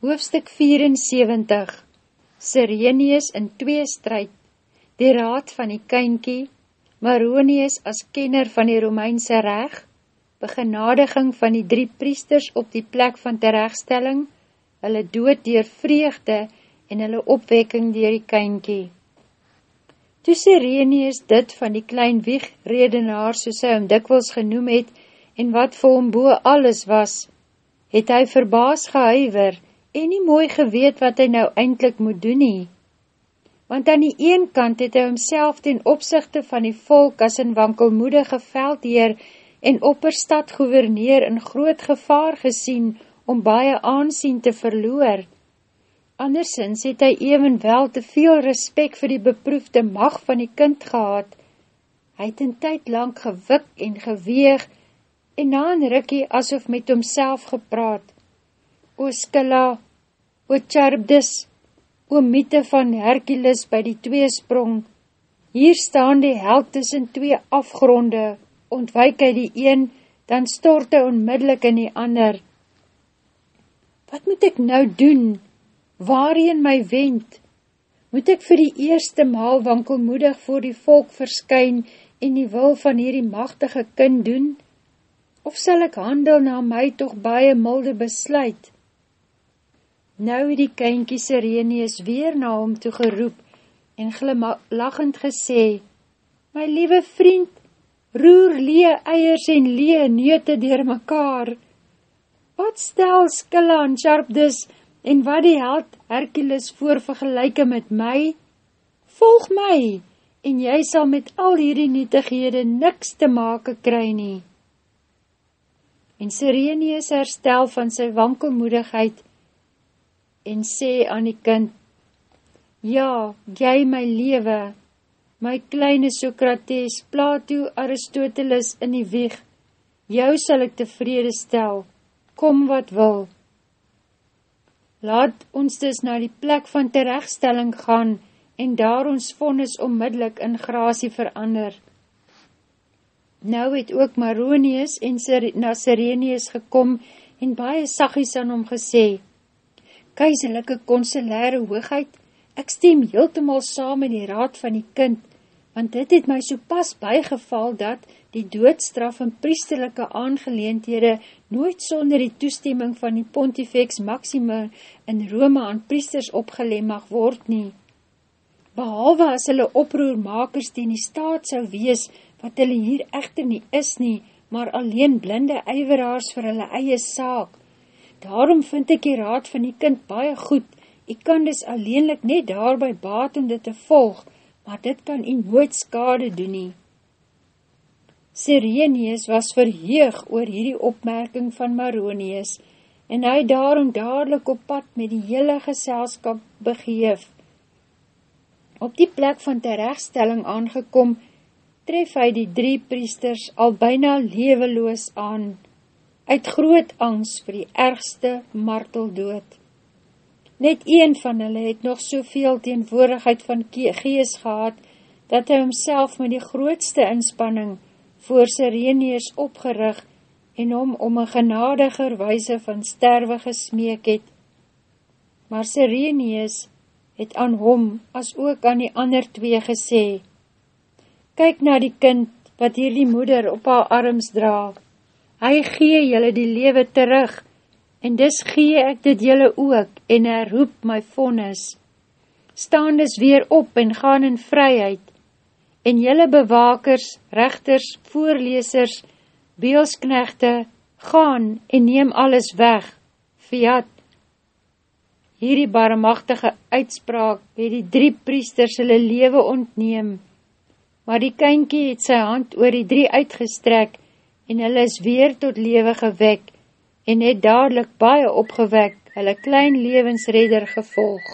Hoofstuk 74 Sirenius in twee strijd Die raad van die kynkie Maronius as kenner van die Romeinse reg Begenadiging van die drie priesters op die plek van terechtstelling Hulle dood dier vreugde en hulle opwekking dier die kynkie Toe Sirenius dit van die klein wieg redenaar soos hy hom dikwils genoem het en wat vir hom boe alles was, het hy verbaas gehuiver en nie mooi geweet wat hy nou eindelijk moet doen nie. Want aan die een kant het hy homself ten opzichte van die volk as een wankelmoedige veldheer en opperstad gouverneer in groot gevaar gesien om baie aansien te verloor. Andersins het hy evenwel te veel respect vir die beproefde mag van die kind gehad. Hy het een tyd lang gewik en geweeg en na een rikkie asof met homself gepraat. O Skilla, o Charbdis, o Miete van Hercules by die tweesprong, hier staan die held tussen twee afgronde, ontwijk hy die een, dan stort hy onmiddellik in die ander. Wat moet ek nou doen? Waarheen my wend? Moet ek vir die eerste maal wankelmoedig voor die volk verskyn en die wil van hierdie machtige kind doen? Of sal ek handel na my toch baie milde besluit? Nou het die kynkie Sirenius weer na hom toe geroep en glimlachend gesê, My liewe vriend, roer lee eiers en lee neute dier mekaar. Wat stel Skilla en Sharpdus en wat die held Hercules voor vergelijke met my? Volg my en jy sal met al hierdie nietighede niks te make kry nie. En Sirenius herstel van sy wankelmoedigheid en sê aan die kind, Ja, jy my lewe, my kleine Socrates, Plato, Aristoteles in die wieg, jou sal ek tevrede stel, kom wat wil. Laat ons dus na die plek van terechtstelling gaan en daar ons vonnis onmiddellik in grasie verander. Nou het ook Maronius en na Sirenius gekom en baie sagies aan hom gesê, Keiselike konselare hoogheid, ek stem heeltemal saam in die raad van die kind, want dit het my so pas bygeval dat die doodstraf en priesterlijke aangeleendhede nooit sonder die toestemming van die Pontifex Maxima in Rome aan priesters opgeleem mag word nie. Behalwe as hulle oproermakers die in die staat sou wees, wat hulle hier echter nie is nie, maar alleen blinde eiweraars vir hulle eie saak, Daarom vind ek die raad van die kind baie goed. Ek kan dus alleenlik net daarby baat om dit te volg, maar dit kan u nooit skade doen nie. Sirenius was verheug oor hierdie opmerking van Maronius en hy daarom dadelijk op pad met die hele geselskap begeef. Op die plek van terechtstelling aangekom, tref hy die drie priesters al byna leweloos aan, uit groot angst vir die ergste marteldood. Net een van hulle het nog soveel teenwoordigheid van gees gehad, dat hy homself met die grootste inspanning voor Sirenius opgerig en hom om een genadiger wijse van sterwe gesmeek het. Maar Sirenius het aan hom as ook aan die ander twee gesê, Kyk na die kind wat hier die moeder op haar arms draag, hy gee jylle die lewe terug, en dis gee ek dit jylle ook, en herroep my vonnis. Staan dus weer op en gaan in vryheid, en jylle bewakers, rechters, voorlesers, beelsknechte, gaan en neem alles weg, fiat. Hierdie barmachtige uitspraak het die drie priesters hulle lewe ontneem, maar die kynkie het sy hand oor die drie uitgestrek, en hulle is weer tot lewe gewek en het dadelijk baie opgewek hulle klein levensredder gevolg.